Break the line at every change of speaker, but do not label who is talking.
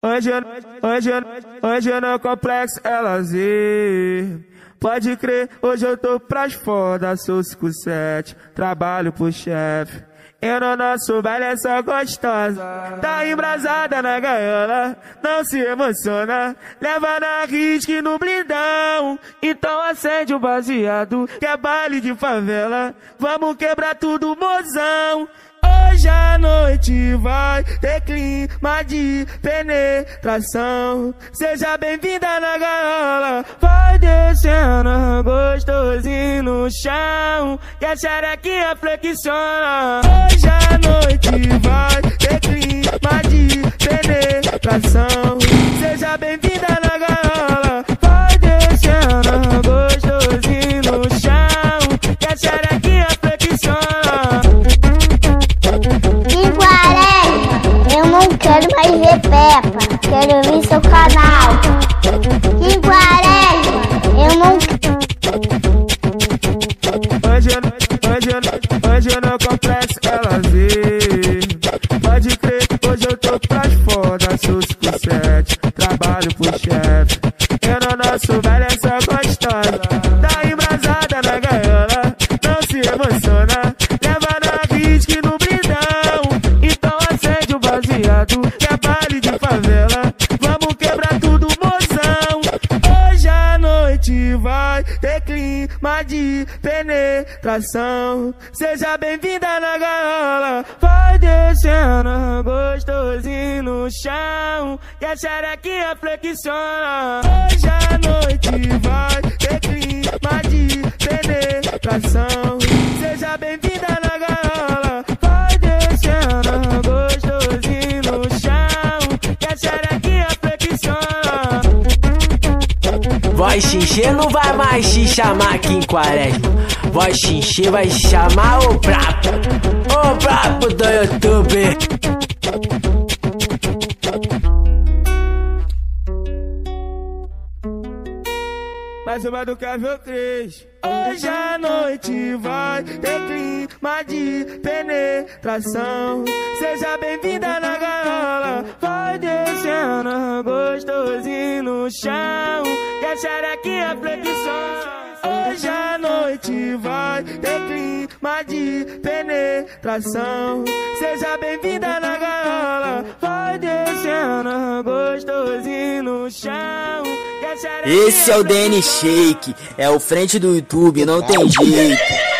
Hoje, hoje, hoje no complexo é lazer. Pode crer, hoje eu tô pras foda, sou 57, trabalho pro chefe. Eu no nosso baile é só gostosa, tá embrasada na gaiola, não se emociona, leva na risque no blindão. Então acende o baseado, que é baile de favela, vamos quebrar tudo, mozão. Hoje a noite vai ter clima de penetração. Seja bem-vinda na gaiola. Vai descendo gostosinho no chão. Que a xerequinha flexiona. Hoje a noite vai ter clima de penetração.
Ver Peppa, quero ver seu canal. Em quaresma, eu não
Hoje, hoje, hoje no complexo é lazer. Pode crer, hoje eu tô pras foda, sou 57, trabalho pro chefe. Eu no nosso velho é só gostosa, tá embrasada na gaiola, não se emociona, leva na risque no blindão. Então acende o baseado, que é Hoje a noite vai ter clima de penetração. Seja bem-vinda na gaiola. Vai descendo gostosinho no chão. E a xerequinha flexiona. Hoje a noite vai ter clima de penetração.
Voz xinxê não vai mais te chamar aqui em quaresma. Voz xinxê vai chamar o prato. O prato do YouTube.
Mais uma do Kevin Cris. Hoje a noite vai ter clima de penetração. Seja bem-vinda na gaiola. Vai descendo gostosinho no chão. E a xerequinha flexiona. Hoje a noite vai ter clima de penetração. Seja bem-vinda na gaiola. Vai descendo gostosinho no chão.
Esse é o DN Shake, é o frente do YouTube, não tem jeito.